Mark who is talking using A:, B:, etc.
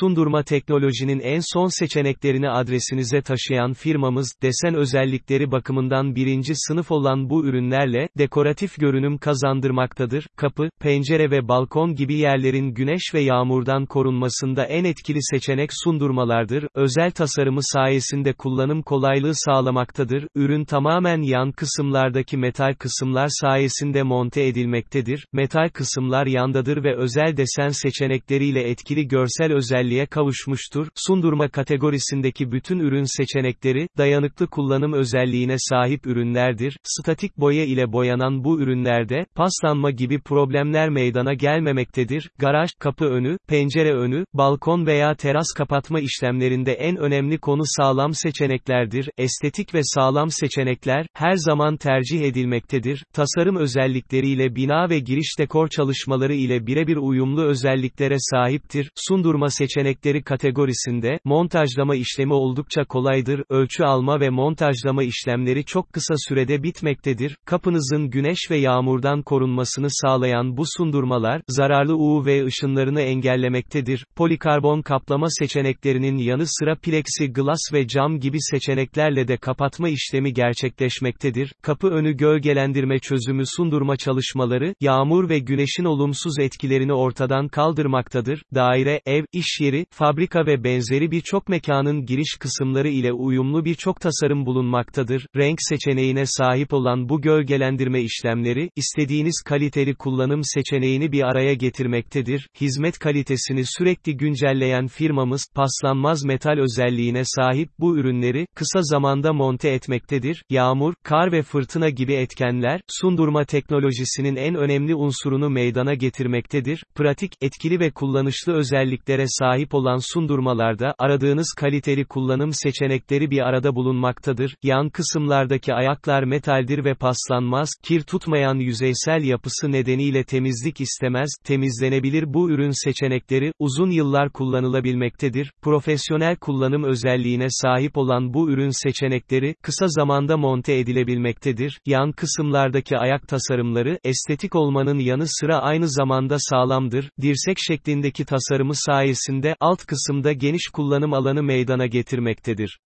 A: sundurma teknolojinin en son seçeneklerini adresinize taşıyan firmamız, desen özellikleri bakımından birinci sınıf olan bu ürünlerle, dekoratif görünüm kazandırmaktadır, kapı, pencere ve balkon gibi yerlerin güneş ve yağmurdan korunmasında en etkili seçenek sundurmalardır, özel tasarımı sayesinde kullanım kolaylığı sağlamaktadır, ürün tamamen yan kısımlardaki metal kısımlar sayesinde monte edilmektedir, metal kısımlar yandadır ve özel desen seçenekleriyle etkili görsel özelliğe kavuşmuştur, sundurma kategorisindeki bütün ürün seçenekleri, dayanıklı kullanım özelliğine sahip ürünlerdir, statik boya ile boyanan bu ürünlerde, paslanma gibi problemler meydana gelmemektedir, garaj, kapı önü, pencere önü, balkon veya teras kapatma işlemlerinde en önemli konu sağlam seçeneklerdir, estetik ve sağlam seçenekler, her zaman tercih edilmektedir, tasarım özellikleriyle bina ve giriş dekor çalışmaları ile birebir uyumlu özelliklere sahiptir, sundurma seçenekleri kategorisinde, montajlama işlemi oldukça kolaydır, ölçü alma ve montajlama işlemleri çok kısa sürede bitmektedir, kapınızın güneş ve yağmurdan korunmasını sağlayan bu sundurmalar, zararlı UV ışınlarını engellemektedir, polikarbon kaplama seçeneklerinin yanı sıra plexi glass ve cam gibi seçeneklerle de kapatma işlemi gerçekleşmektedir, kapı önü gölgelendirme çözümü sundurma çalışmaları, yağmur ve güneşin olumsuz etkilerini ortadan kaldırmaktadır, daire, ev, iş yeri, fabrika ve benzeri birçok mekanın giriş kısımları ile uyumlu birçok tasarım bulunmaktadır, renk seçeneğine sahip olan bu gölgelendirme işlemleri, istediğiniz kaliteli kullanım seçeneğini bir araya getirmektedir, hizmet kalitesini sürekli güncelleyen firmamız, paslanmaz metal özelliğine sahip bu ürünleri, kısa zamanda monte etmektedir, yağmur, kar ve fırtına gibi etkenler, sundurma teknolojisinin en önemli unsurunu meydana getirmektedir, pratik, etkili ve kullanışlı özelliklere sahip olan sundurmalarda, aradığınız kaliteli kullanım seçenekleri bir arada bulunmaktadır, yan kısımlardaki ayaklar metaldir ve paslanmaz, kir tutmayan yüzeysel yapısı nedeniyle temizlik istemez, temizlenebilir bu ürün seçenekleri, uzun yıllar kullanılabilmektedir, profesyonel kullanım özelliğine sahip olan bu ürün seçenekleri, kısa zamanda monte edilebilmektedir, yan kısımlardaki ayak tasarımları, estetik olmanın yanı sıra aynı zamanda sağlamdır, dirsek şeklindeki tasarımı sayesinde, alt kısımda geniş kullanım alanı meydana getirmektedir.